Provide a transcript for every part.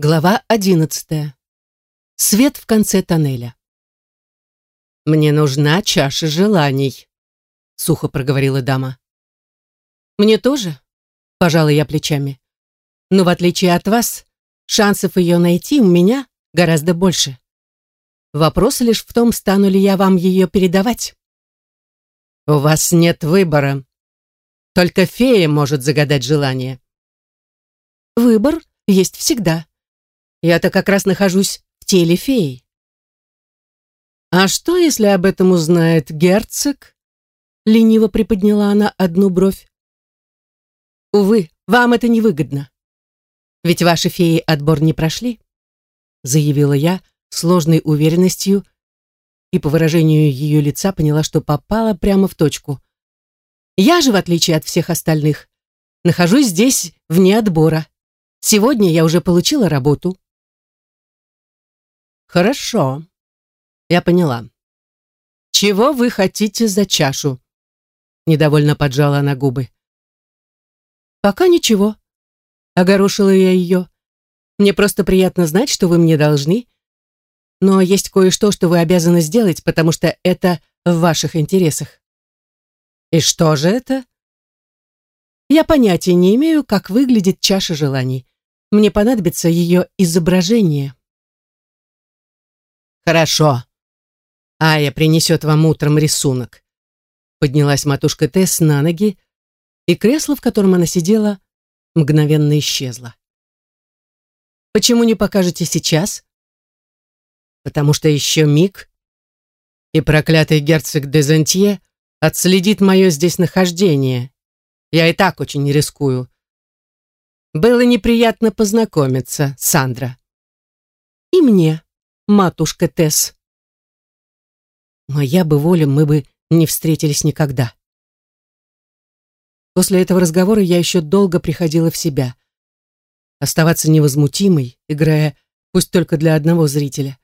Глава одиннадцатая. Свет в конце тоннеля. «Мне нужна чаша желаний», — сухо проговорила дама. «Мне тоже», — пожала я плечами. «Но в отличие от вас, шансов ее найти у меня гораздо больше. Вопрос лишь в том, стану ли я вам ее передавать». «У вас нет выбора. Только фея может загадать желание». «Выбор есть всегда», я-то как раз нахожусь в теле феи. А что, если об этом узнает герцог? Лениво приподняла она одну бровь. Увы, вам это невыгодно. Ведь ваши феи отбор не прошли, заявила я сложной уверенностью и по выражению ее лица поняла, что попала прямо в точку. Я же, в отличие от всех остальных, нахожусь здесь вне отбора. Сегодня я уже получила работу. Хорошо. Я поняла. Чего вы хотите за чашу? Недовольно поджала она губы. Пока ничего. Огорошила я ее. Мне просто приятно знать, что вы мне должны. Но есть кое-что, что вы обязаны сделать, потому что это в ваших интересах. И что же это? Я понятия не имею, как выглядит чаша желаний. Мне понадобится ее изображение. «Хорошо. Ая принесет вам утром рисунок». Поднялась матушка Тесс на ноги, и кресло, в котором она сидела, мгновенно исчезло. «Почему не покажете сейчас?» «Потому что еще миг, и проклятый герцог де Зентье отследит мое здесь нахождение. Я и так очень рискую. Было неприятно познакомиться, Сандра». «И мне», матушка Тесс. Моя бы воля, мы бы не встретились никогда. После этого разговора я еще долго приходила в себя. Оставаться невозмутимой, играя пусть только для одного зрителя.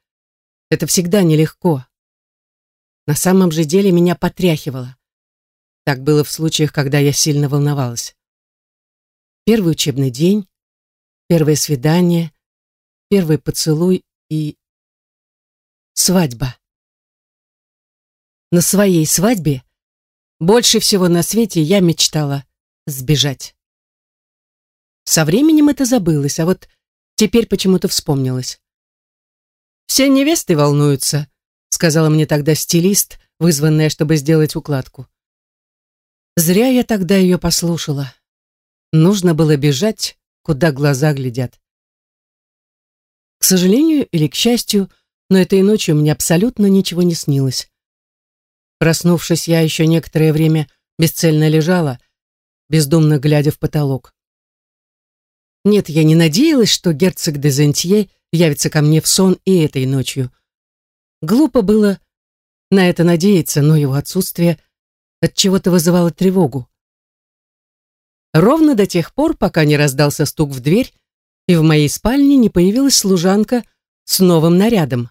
Это всегда нелегко. На самом же деле меня потряхивало. Так было в случаях, когда я сильно волновалась. Первый учебный день, первое свидание, первый поцелуй и Свадьба. На своей свадьбе больше всего на свете я мечтала сбежать. Со временем это забылось, а вот теперь почему-то вспомнилось. «Все невесты волнуются», — сказала мне тогда стилист, вызванная, чтобы сделать укладку. Зря я тогда ее послушала. Нужно было бежать, куда глаза глядят. К сожалению или к счастью, но этой ночью мне абсолютно ничего не снилось. Проснувшись, я еще некоторое время бесцельно лежала, бездумно глядя в потолок. Нет, я не надеялась, что герцог де Зентье явится ко мне в сон и этой ночью. Глупо было на это надеяться, но его отсутствие от чего-то вызывало тревогу. Ровно до тех пор, пока не раздался стук в дверь, и в моей спальне не появилась служанка с новым нарядом.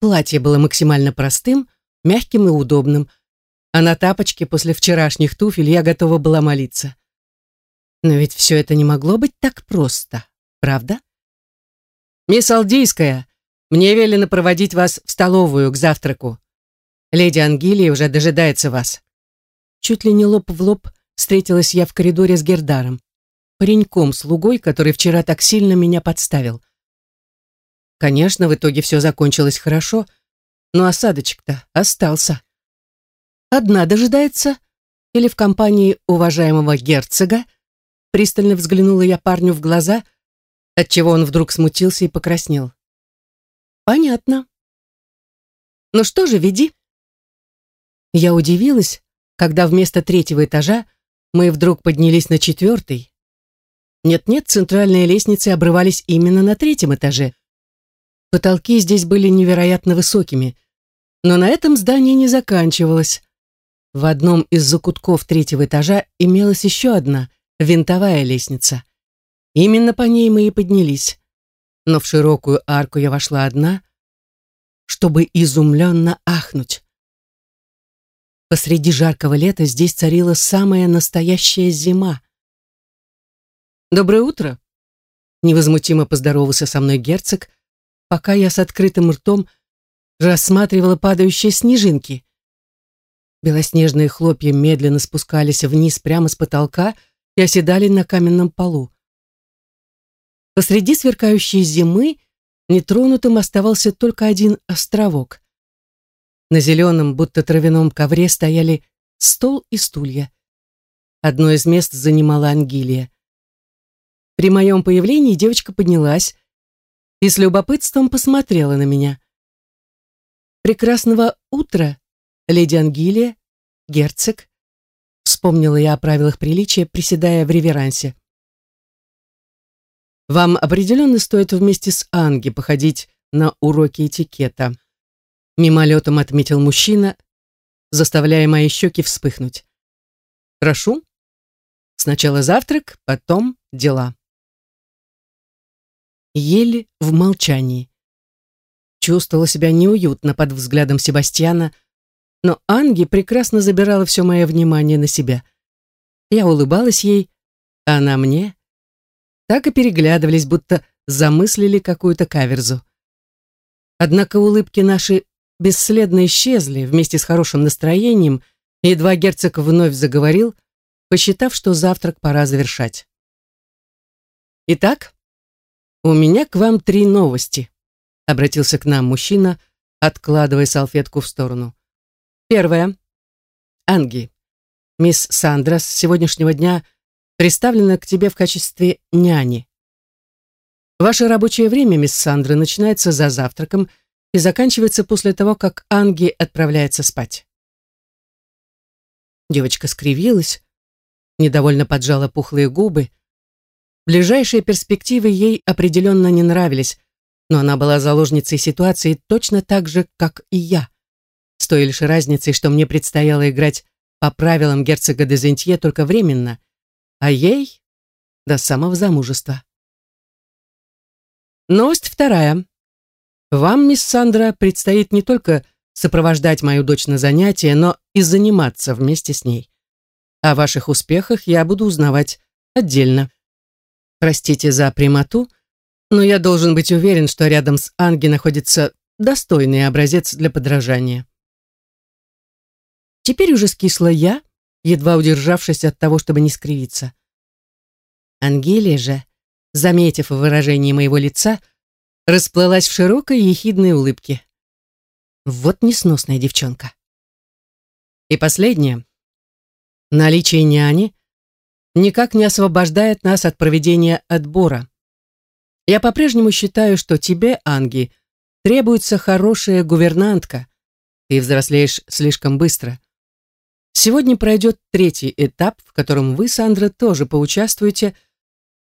Платье было максимально простым, мягким и удобным, а на тапочке после вчерашних туфель я готова была молиться. Но ведь все это не могло быть так просто, правда? «Мисс Алдийская, мне велено проводить вас в столовую к завтраку. Леди Ангелия уже дожидается вас». Чуть ли не лоб в лоб встретилась я в коридоре с Гердаром, пареньком-слугой, который вчера так сильно меня подставил. Конечно, в итоге все закончилось хорошо, но осадочек-то остался. Одна дожидается или в компании уважаемого герцога? Пристально взглянула я парню в глаза, отчего он вдруг смутился и покраснел. Понятно. Ну что же, веди. Я удивилась, когда вместо третьего этажа мы вдруг поднялись на четвертый. Нет-нет, центральные лестницы обрывались именно на третьем этаже, Потолки здесь были невероятно высокими. Но на этом здание не заканчивалось. В одном из закутков третьего этажа имелась еще одна, винтовая лестница. Именно по ней мы и поднялись. Но в широкую арку я вошла одна, чтобы изумленно ахнуть. Посреди жаркого лета здесь царила самая настоящая зима. «Доброе утро!» невозмутимо поздоровался со мной герцог, пока я с открытым ртом рассматривала падающие снежинки. Белоснежные хлопья медленно спускались вниз прямо с потолка и оседали на каменном полу. Посреди сверкающей зимы нетронутым оставался только один островок. На зеленом, будто травяном ковре стояли стол и стулья. Одно из мест занимала Ангелия. При моем появлении девочка поднялась и с любопытством посмотрела на меня. «Прекрасного утра, леди Ангелия, герцог», вспомнила я о правилах приличия, приседая в реверансе. «Вам определенно стоит вместе с Анги походить на уроки этикета», мимолетом отметил мужчина, заставляя мои щеки вспыхнуть. «Прошу. Сначала завтрак, потом дела». Ели в молчании. Чувствовала себя неуютно под взглядом Себастьяна, но Анги прекрасно забирала все мое внимание на себя. Я улыбалась ей, а она мне. Так и переглядывались, будто замыслили какую-то каверзу. Однако улыбки наши бесследно исчезли вместе с хорошим настроением, едва герцог вновь заговорил, посчитав, что завтрак пора завершать. «Итак, у меня к вам три новости», — обратился к нам мужчина, откладывая салфетку в сторону. Первое. Анги, мисс Сандра с сегодняшнего дня представлена к тебе в качестве няни. Ваше рабочее время, мисс Сандра, начинается за завтраком и заканчивается после того, как Анги отправляется спать. Девочка скривилась, недовольно поджала пухлые губы. Ближайшие перспективы ей определенно не нравились, но она была заложницей ситуации точно так же, как и я. С той лишь разницей, что мне предстояло играть по правилам герцога де только временно, а ей — до самого замужества. Новость вторая. Вам, мисс Сандра, предстоит не только сопровождать мою дочь на занятия, но и заниматься вместе с ней. О ваших успехах я буду узнавать отдельно. Простите за прямоту, но я должен быть уверен, что рядом с Анги находится достойный образец для подражания. Теперь уже скисла я, едва удержавшись от того, чтобы не скривиться. Ангелия же, заметив выражение моего лица, расплылась в широкой ехидной улыбке. Вот несносная девчонка. И последнее. Наличие няни никак не освобождает нас от проведения отбора. Я по-прежнему считаю, что тебе, Анги, требуется хорошая гувернантка. Ты взрослеешь слишком быстро. Сегодня пройдет третий этап, в котором вы, Сандра, тоже поучаствуете,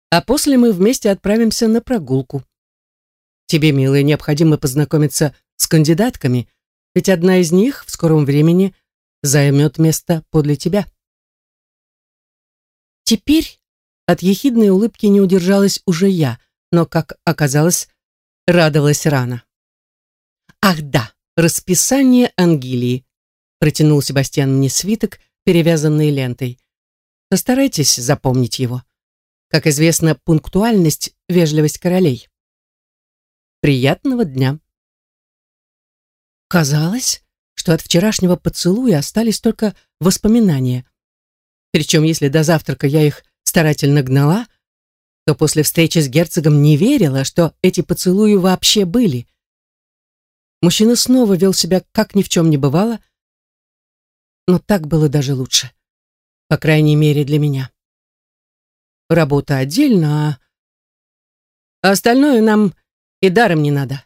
а после мы вместе отправимся на прогулку. Тебе, милая, необходимо познакомиться с кандидатками, ведь одна из них в скором времени займет место подле тебя. Теперь от ехидной улыбки не удержалась уже я, но, как оказалось, радовалась рано. «Ах да, расписание Ангелии», протянул Себастьян мне свиток, перевязанный лентой. Постарайтесь запомнить его. Как известно, пунктуальность — вежливость королей. Приятного дня. Казалось, что от вчерашнего поцелуя остались только воспоминания. Причем, если до завтрака я их старательно гнала, то после встречи с герцогом не верила, что эти поцелуи вообще были. Мужчина снова вел себя, как ни в чем не бывало, но так было даже лучше. По крайней мере, для меня. Работа отдельно, а остальное нам и даром не надо.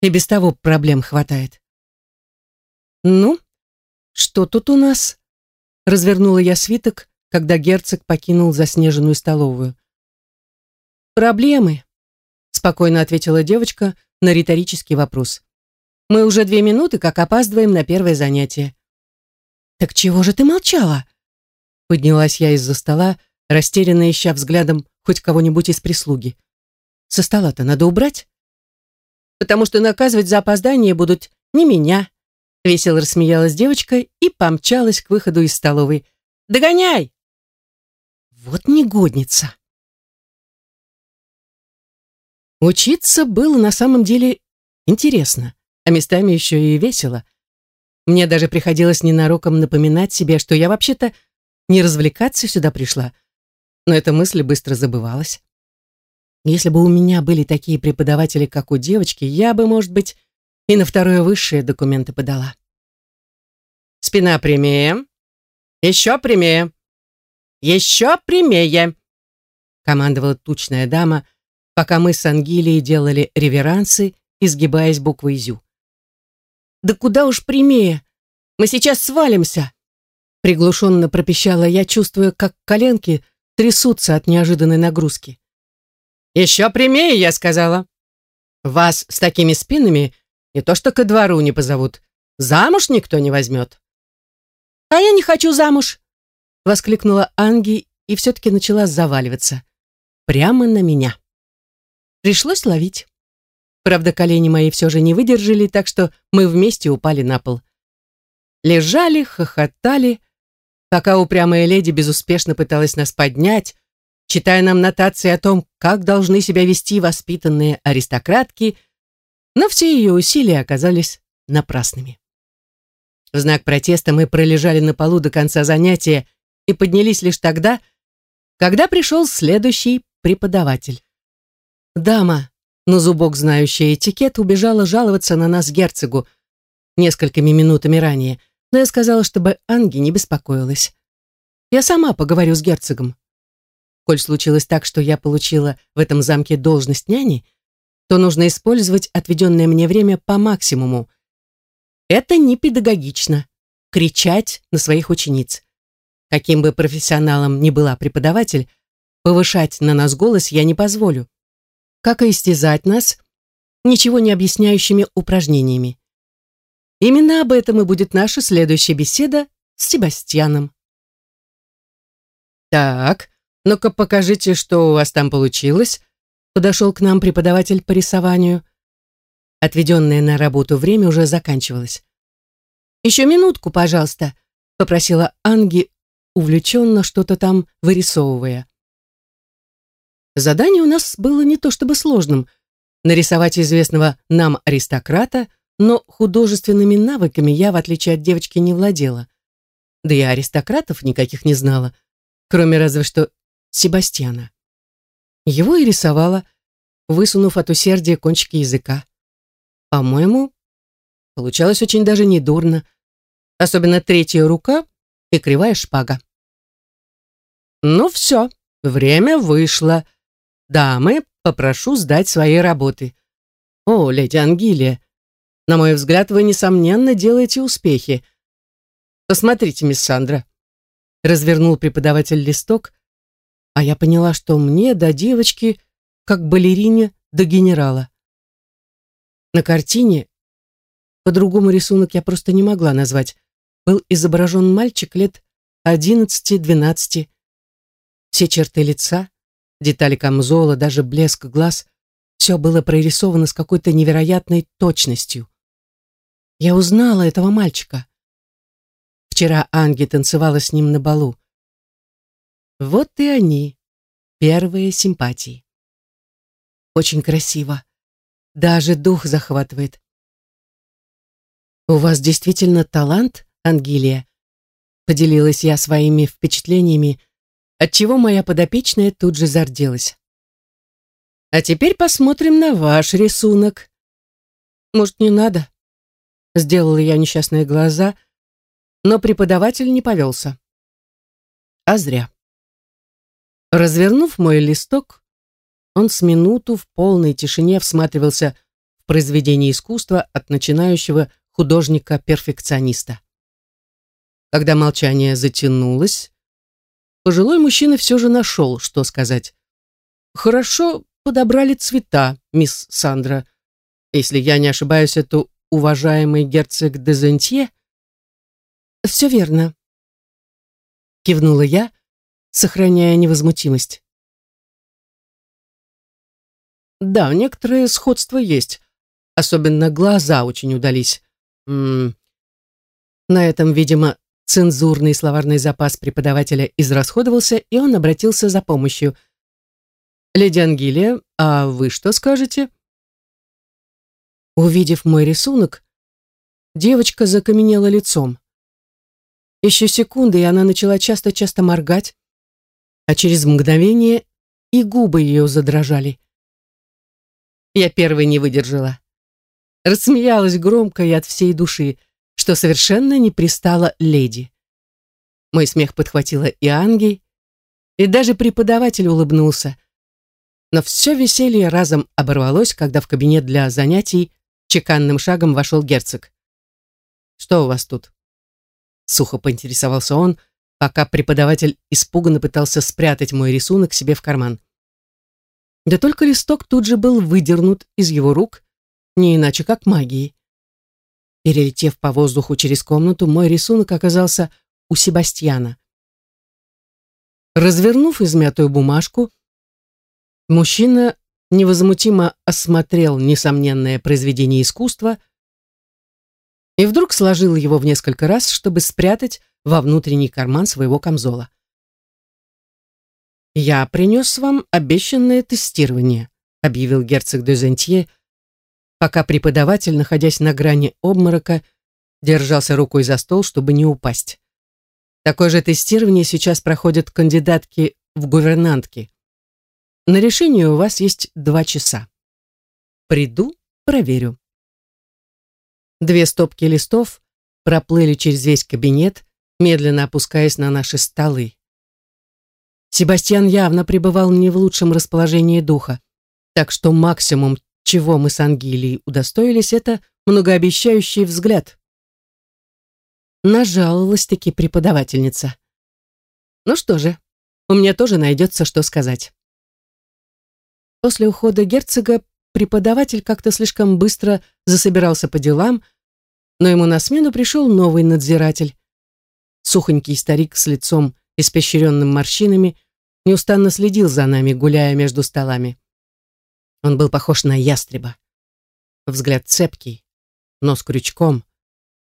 И без того проблем хватает. «Ну, что тут у нас?» Развернула я свиток, когда герцог покинул заснеженную столовую. «Проблемы», — спокойно ответила девочка на риторический вопрос. «Мы уже две минуты, как опаздываем на первое занятие». «Так чего же ты молчала?» Поднялась я из-за стола, растерянно ища взглядом хоть кого-нибудь из прислуги. «Со стола-то надо убрать?» потому что наказывать за опоздание будут не меня. Весело рассмеялась девочка и помчалась к выходу из столовой. «Догоняй!» Вот негодница. Учиться было на самом деле интересно, а местами еще и весело. Мне даже приходилось ненароком напоминать себе, что я вообще-то не развлекаться сюда пришла, но эта мысль быстро забывалась. Если бы у меня были такие преподаватели, как у девочки, я бы, может быть, и на второе высшее документы подала. Спина прямее. Еще прямее. Еще прямее. Командовала тучная дама, пока мы с Ангелией делали реверансы, изгибаясь буквой «зю». «Да куда уж прямее! Мы сейчас свалимся!» Приглушенно пропищала я, чувствуя, как коленки трясутся от неожиданной нагрузки. «Еще прямее, я сказала. Вас с такими спинами не то что ко двору не позовут, замуж никто не возьмет». «А я не хочу замуж!» — воскликнула Анги и все-таки начала заваливаться. Прямо на меня. Пришлось ловить. Правда, колени мои все же не выдержали, так что мы вместе упали на пол. Лежали, хохотали, пока упрямая леди безуспешно пыталась нас поднять, читая нам нотации о том, как должны себя вести воспитанные аристократки, но все ее усилия оказались напрасными. В знак протеста мы пролежали на полу до конца занятия и поднялись лишь тогда, когда пришел следующий преподаватель. Дама, на зубок знающая этикет, убежала жаловаться на нас герцогу несколькими минутами ранее, но я сказала, чтобы Анги не беспокоилась. Я сама поговорю с герцогом. Коль случилось так, что я получила в этом замке должность няни, то нужно использовать отведенное мне время по максимуму. Это не педагогично — кричать на своих учениц. Каким бы профессионалом ни была преподаватель, повышать на нас голос я не позволю. Как и истязать нас ничего не объясняющими упражнениями. Именно об этом и будет наша следующая беседа с Себастьяном. Так, «Ну-ка покажите, что у вас там получилось», подошел к нам преподаватель по рисованию. Отведенное на работу время уже заканчивалось. «Еще минутку, пожалуйста», попросила Анги, увлеченно что-то там вырисовывая. Задание у нас было не то чтобы сложным. Нарисовать известного нам аристократа, но художественными навыками я, в отличие от девочки, не владела. Да и аристократов никаких не знала, кроме разве что Себастьяна. Его и рисовала, высунув от усердия кончики языка. По-моему, получалось очень даже недурно, особенно третья рука и кривая шпага. Ну все, время вышло. Дамы, попрошу сдать свои работы. О, леди Ангелия, на мой взгляд, вы, несомненно, делаете успехи. Посмотрите, мисс Сандра. Развернул преподаватель листок, а я поняла, что мне до девочки, как балерине до генерала. На картине, по-другому рисунок я просто не могла назвать, был изображен мальчик лет 11-12. Все черты лица, детали камзола, даже блеск глаз, все было прорисовано с какой-то невероятной точностью. Я узнала этого мальчика. Вчера Анги танцевала с ним на балу. Вот и они, первые симпатии. Очень красиво. Даже дух захватывает. «У вас действительно талант, Ангелия?» Поделилась я своими впечатлениями, отчего моя подопечная тут же зарделась. «А теперь посмотрим на ваш рисунок». «Может, не надо?» Сделала я несчастные глаза, но преподаватель не повелся. А зря. Развернув мой листок, он с минуту в полной тишине всматривался в произведение искусства от начинающего художника-перфекциониста. Когда молчание затянулось, пожилой мужчина все же нашел, что сказать. «Хорошо подобрали цвета, мисс Сандра. Если я не ошибаюсь, это уважаемый герцог де Зентье?» «Все верно», — кивнула я, — сохраняя невозмутимость. Да, некоторые сходства есть. Особенно глаза очень удались. М -м. На этом, видимо, цензурный словарный запас преподавателя израсходовался, и он обратился за помощью. Леди Ангелия, а вы что скажете? Увидев мой рисунок, девочка закаменела лицом. Еще секунды, и она начала часто-часто моргать, а через мгновение и губы ее задрожали. Я первой не выдержала. Рассмеялась громко и от всей души, что совершенно не пристала леди. Мой смех подхватила и Анги, и даже преподаватель улыбнулся. Но все веселье разом оборвалось, когда в кабинет для занятий чеканным шагом вошел герцог. «Что у вас тут?» Сухо поинтересовался он, пока преподаватель испуганно пытался спрятать мой рисунок себе в карман. Да только листок тут же был выдернут из его рук, не иначе как магией. Перелетев по воздуху через комнату, мой рисунок оказался у Себастьяна. Развернув измятую бумажку, мужчина невозмутимо осмотрел несомненное произведение искусства и вдруг сложил его в несколько раз, чтобы спрятать во внутренний карман своего камзола. «Я принес вам обещанное тестирование», объявил герцог де Зентье, пока преподаватель, находясь на грани обморока, держался рукой за стол, чтобы не упасть. Такое же тестирование сейчас проходят кандидатки в гувернантки. На решение у вас есть два часа. Приду, проверю. Две стопки листов проплыли через весь кабинет, медленно опускаясь на наши столы. Себастьян явно пребывал не в лучшем расположении духа, так что максимум, чего мы с Ангелией удостоились, это многообещающий взгляд. Нажаловалась-таки преподавательница. Ну что же, у меня тоже найдется, что сказать. После ухода герцога преподаватель как-то слишком быстро засобирался по делам, но ему на смену пришел новый надзиратель. Сухонький старик с лицом, испещренным морщинами, неустанно следил за нами, гуляя между столами. Он был похож на ястреба. Взгляд цепкий, нос крючком,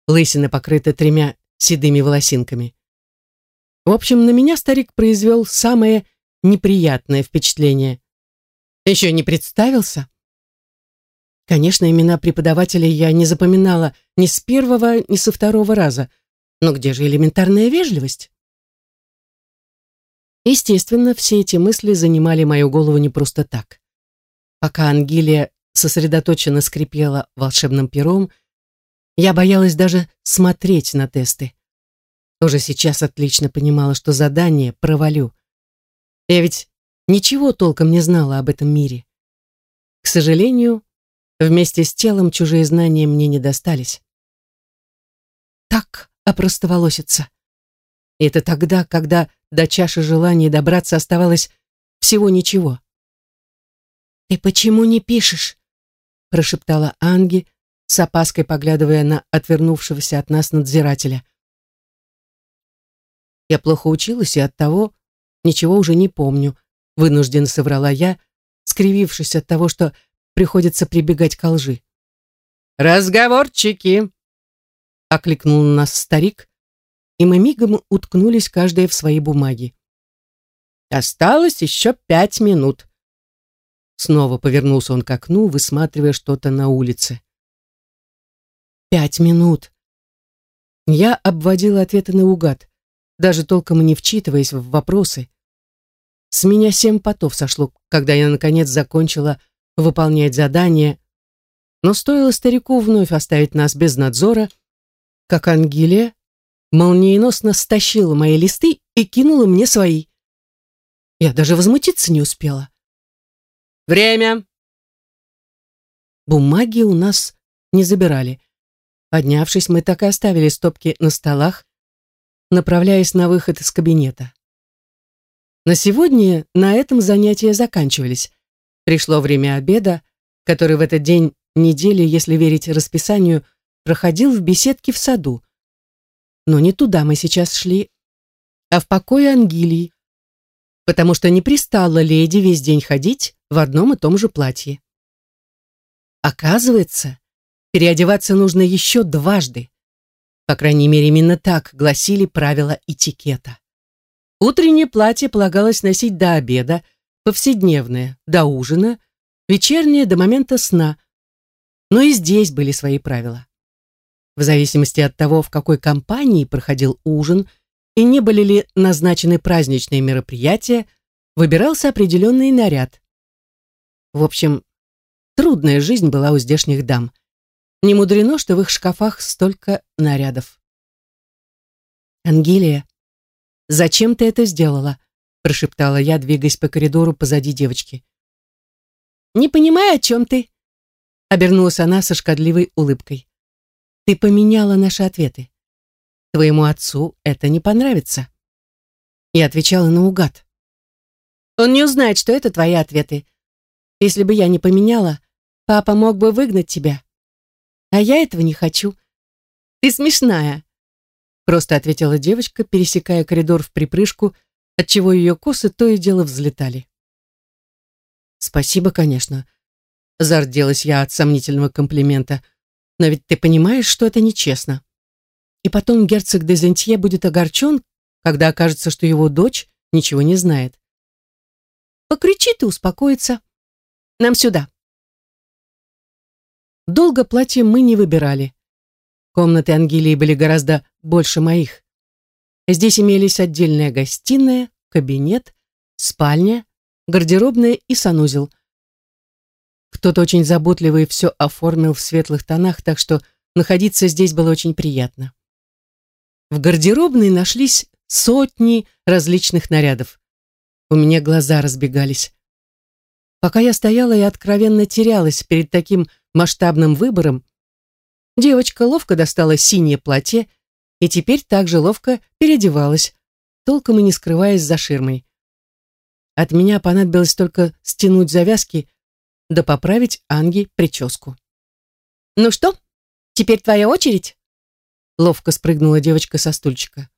лысины покрыты тремя седыми волосинками. В общем, на меня старик произвел самое неприятное впечатление. Еще не представился? Конечно, имена преподавателей я не запоминала ни с первого, ни со второго раза. Но где же элементарная вежливость? Естественно, все эти мысли занимали мою голову не просто так. Пока Ангелия сосредоточенно скрипела волшебным пером, я боялась даже смотреть на тесты. Уже сейчас отлично понимала, что задание провалю. Я ведь ничего толком не знала об этом мире. К сожалению, вместе с телом чужие знания мне не достались. Так опростоволоситься. И это тогда, когда до чаши желания добраться оставалось всего ничего. «Ты почему не пишешь?» прошептала Анги, с опаской поглядывая на отвернувшегося от нас надзирателя. Я плохо училась и оттого ничего уже не помню, вынужденно соврала я, скривившись от того, что приходится прибегать к лжи. «Разговорчики!» — окликнул нас старик, и мы мигом уткнулись каждая в свои бумаги. «Осталось еще пять минут». Снова повернулся он к окну, высматривая что-то на улице. «Пять минут!» Я обводила ответы наугад, даже толком не вчитываясь в вопросы. С меня семь потов сошло, когда я, наконец, закончила выполнять задание, но стоило старику вновь оставить нас без надзора, как Ангелия молниеносно стащила мои листы и кинула мне свои. Я даже возмутиться не успела. «Время!» Бумаги у нас не забирали. Поднявшись, мы так и оставили стопки на столах, направляясь на выход из кабинета. На сегодня на этом занятия заканчивались. Пришло время обеда, который в этот день недели, если верить расписанию, проходил в беседке в саду. Но не туда мы сейчас шли, а в покое Ангелии, потому что не пристало леди весь день ходить в одном и том же платье. Оказывается, переодеваться нужно еще дважды. По крайней мере, именно так гласили правила этикета. Утреннее платье полагалось носить до обеда, повседневное до ужина, вечернее до момента сна. Но и здесь были свои правила. В зависимости от того, в какой компании проходил ужин и не были ли назначены праздничные мероприятия, выбирался определенный наряд. В общем, трудная жизнь была у здешних дам. Не мудрено, что в их шкафах столько нарядов. «Ангелия, зачем ты это сделала?» прошептала я, двигаясь по коридору позади девочки. «Не понимаю, о чем ты?» обернулась она со шкодливой улыбкой. «Ты поменяла наши ответы. Твоему отцу это не понравится». Я отвечала наугад. «Он не узнает, что это твои ответы. Если бы я не поменяла, папа мог бы выгнать тебя. А я этого не хочу. Ты смешная», просто ответила девочка, пересекая коридор в припрыжку, отчего ее косы то и дело взлетали. «Спасибо, конечно», — зарделась я от сомнительного комплимента, «но ведь ты понимаешь, что это нечестно. И потом герцог Дезентье будет огорчен, когда окажется, что его дочь ничего не знает. Покричит и успокоится. Нам сюда». Долго платье мы не выбирали. Комнаты Ангелии были гораздо больше моих. Здесь имелись отдельная гостиная, кабинет, спальня, гардеробная и санузел. Кто-то очень заботливый все оформил в светлых тонах, так что находиться здесь было очень приятно. В гардеробной нашлись сотни различных нарядов. У меня глаза разбегались. Пока я стояла и откровенно терялась перед таким масштабным выбором, девочка ловко достала синее платье и теперь также ловко переодевалась, толком и не скрываясь за ширмой. От меня понадобилось только стянуть завязки да поправить Анге прическу. «Ну что, теперь твоя очередь?» Ловко спрыгнула девочка со стульчика.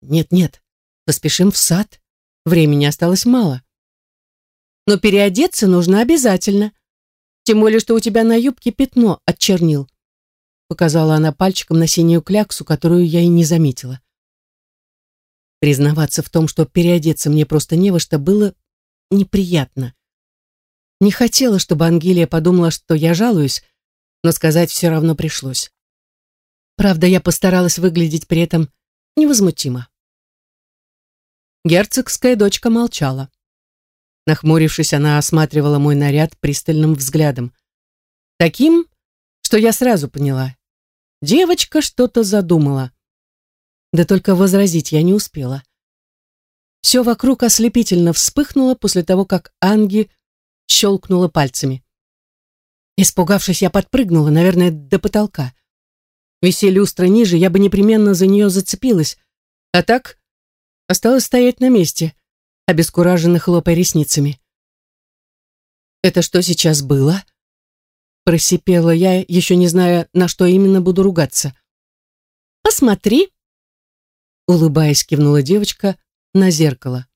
«Нет-нет, поспешим в сад. Времени осталось мало». «Но переодеться нужно обязательно. Тем более, что у тебя на юбке пятно от чернил», показала она пальчиком на синюю кляксу, которую я и не заметила. Признаваться в том, что переодеться мне просто не во что, было неприятно. Не хотела, чтобы Ангелия подумала, что я жалуюсь, но сказать все равно пришлось. Правда, я постаралась выглядеть при этом невозмутимо. Герцогская дочка молчала. Нахмурившись, она осматривала мой наряд пристальным взглядом. Таким, что я сразу поняла. Девочка что-то задумала. Да только возразить я не успела. Все вокруг ослепительно вспыхнуло после того, как Анги щелкнула пальцами. Испугавшись, я подпрыгнула, наверное, до потолка. Висели люстра ниже, я бы непременно за нее зацепилась, а так осталось стоять на месте, обескураженно хлопая ресницами. «Это что сейчас было?» Просипела я, еще не зная, на что именно буду ругаться. «Посмотри!» улыбаясь, кивнула девочка на зеркало.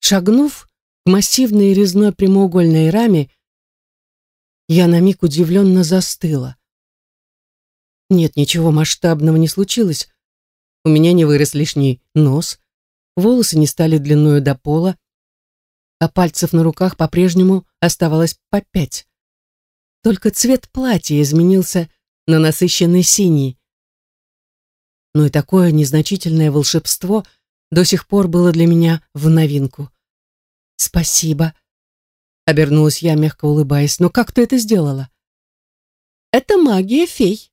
Шагнув к массивной резной прямоугольной раме, я на миг удивленно застыла. Нет, ничего масштабного не случилось. У меня не вырос лишний нос, волосы не стали длиною до пола, а пальцев на руках по-прежнему оставалось по пять. Только цвет платья изменился на насыщенный синий, но и такое незначительное волшебство до сих пор было для меня в новинку. «Спасибо», — обернулась я, мягко улыбаясь, «но как ты это сделала?» «Это магия фей»,